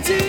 I.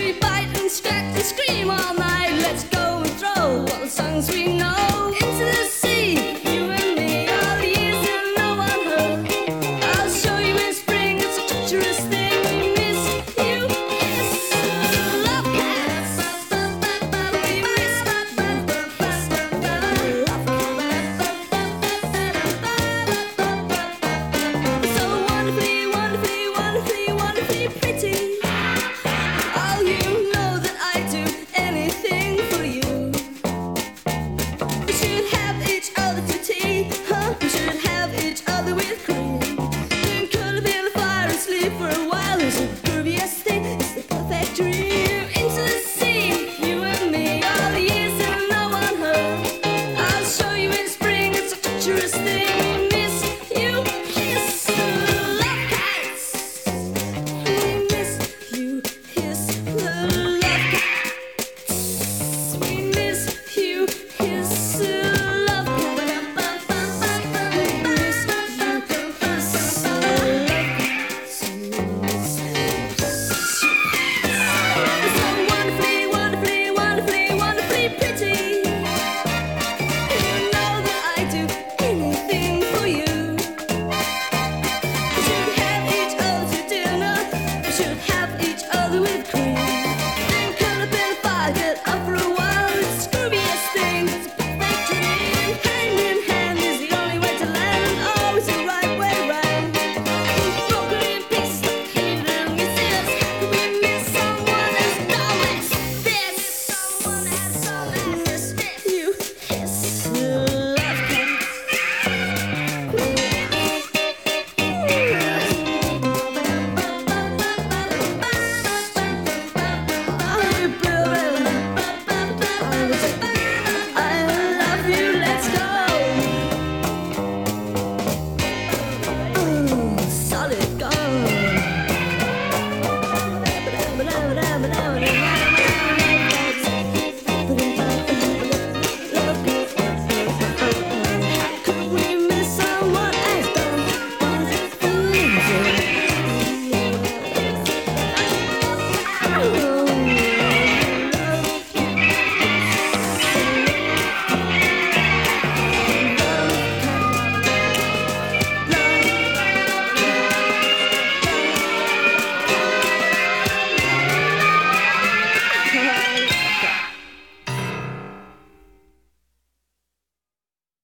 thing